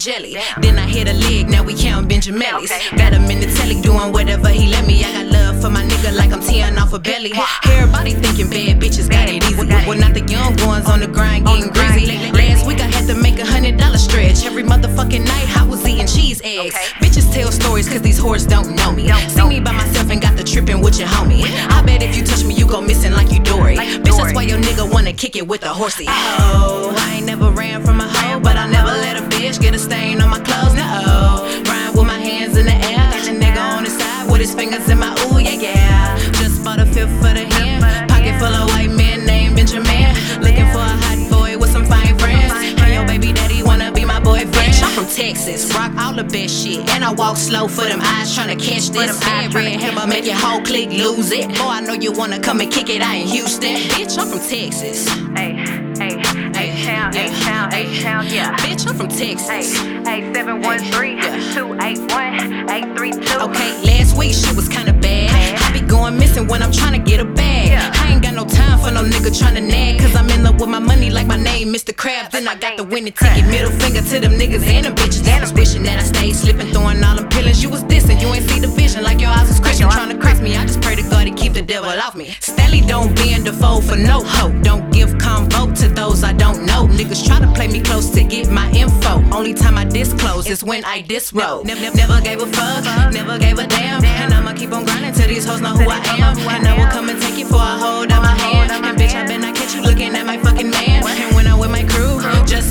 jelly. Damn. Then I hit a leg, now we count Benjamins. Okay. Got him in the telly doing whatever he let me. I got love for my nigga like I'm tearing off a belly. Everybody thinking bad bitches got it easy. Well, not the young ones on the grind On getting these whores don't know me. Don't See me by myself and got the tripping with your homie. I bet if you touch me, you go missing like you Dory. Bitch, that's why your nigga wanna kick it with a horsey. Oh, I ain't never ran from a hoe, but I never let a bitch get a stain on my clothes. No, rhyme with my hands in the air. Got your nigga on his side with his fingers in my ooh, yeah, yeah. Just bought a fifth for the hand. Texas, rock all the best shit. And I walk slow for them eyes tryna catch this. eyes red hammer make your whole clique lose it. Boy, I know you wanna come and kick it out in Houston. Bitch, I'm from Texas. hey, hey, H-Town, H-Town, H-Town, yeah. Bitch, I'm from Texas. hey, 713-281-832. Okay, last week shit was kinda bad. I be going missing when I'm tryna get a bag. I ain't got no time for no nigga tryna nag. Cause I'm in love with my like my name, Mr. Krabs. Then I got the winning ticket. Middle finger to them niggas and them bitches. I was wishing that I stayed slipping, throwing all them pillings. You was dissing, you ain't see the vision like your eyes was Christian. Tryna crack me, I just pray to God to keep the devil off me. Stanley don't bend the fold for no hope. Don't give convo to those I don't know. Niggas try to play me close to get my info. Only time I disclose is when I disrobe. Never, never, never gave a fuck, never gave a damn. And I'ma keep on grinding till these hoes know who I am. And I will come and take it for a hold out my hand.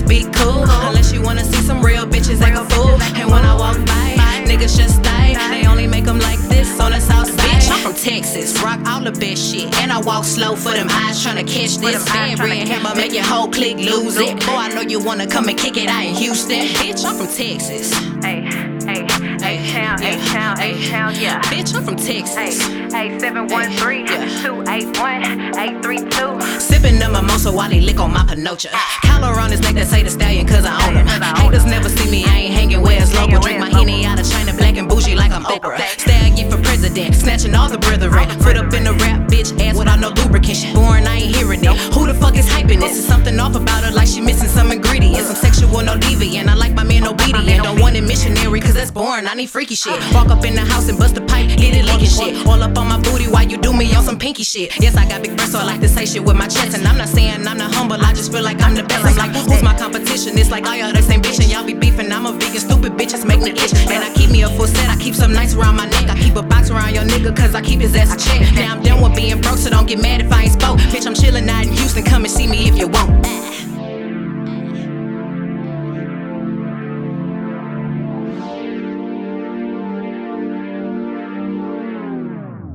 be cool. Unless you wanna see some real bitches like a fool. And when I walk by, niggas just die. They only make them like this on the south side. Bitch, I'm from Texas, rock all the best shit. And I walk slow for them eyes tryna catch this. Stand red hammer, make your whole clique lose it. Boy, I know you wanna come and kick it out in Houston. Bitch, I'm from Texas. Hey, hey. hey, town, hey, town, hey, town, yeah. Bitch, I'm from Texas. Hey, 713 281 832. Sipping up my mosa while he lick on my panocha. Collar on his neck that say the stallion cause I own him. Haters never see me, I ain't hanging where it's local. Drink my henny out of China, black and bougie like I'm Oprah. Stallion for president, snatching all the brethren. Foot up in the rap, bitch, ass without no lubrication. Born, I ain't hearing it. Who the fuck is hyping this? Is something off about her like she missing some ingredients. I'm sexual, no deviant. I like my man obedient. Don't want a missionary cause that's boring. I need freaky shit. Walk up in the house and bust a pipe, get it leaking shit. All up on my while you do me on some pinky shit. Yes, I got big breasts, so I like to say shit with my chest. And I'm not saying I'm not humble, I just feel like I'm the best. I'm like, who's my competition? It's like, all y'all the same bitch, and y'all be beefing. I'm a vegan, stupid bitch, bitches make me itch. And I keep me a full set, I keep some nice around my neck. I keep a box around your nigga, cause I keep his ass a check. Now I'm done with being broke, so don't get mad if I ain't spoke. Bitch, I'm chillin'